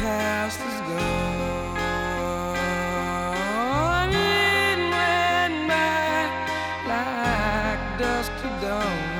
past is gone. It went by like dusk to dawn.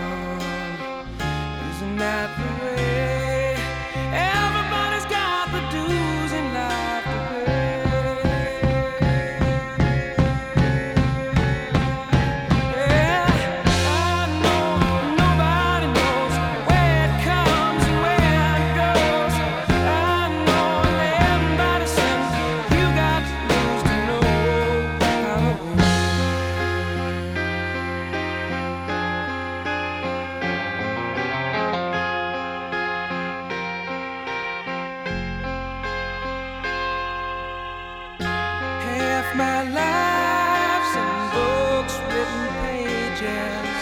my life's books, written pages,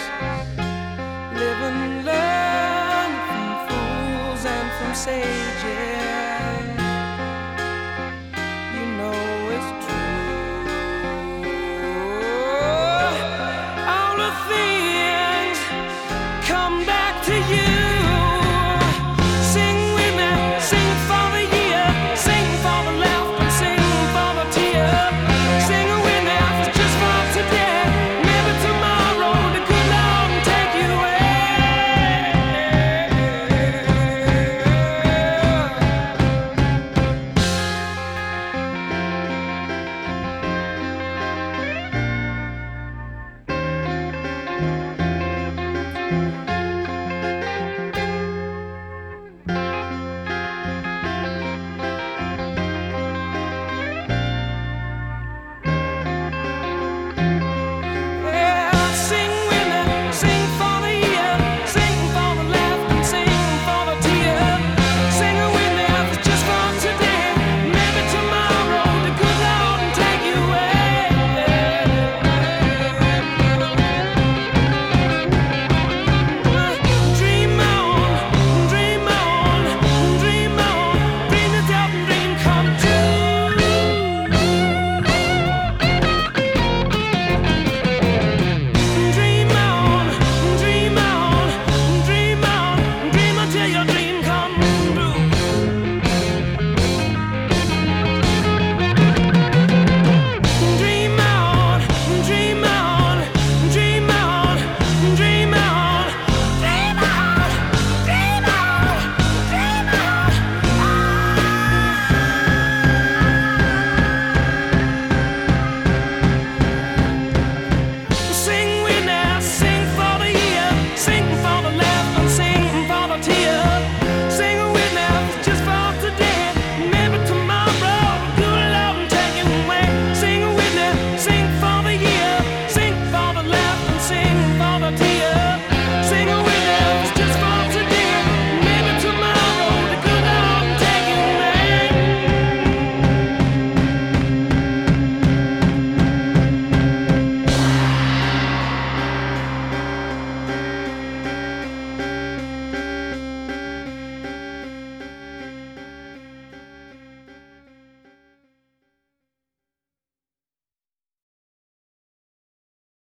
from fools and from sages.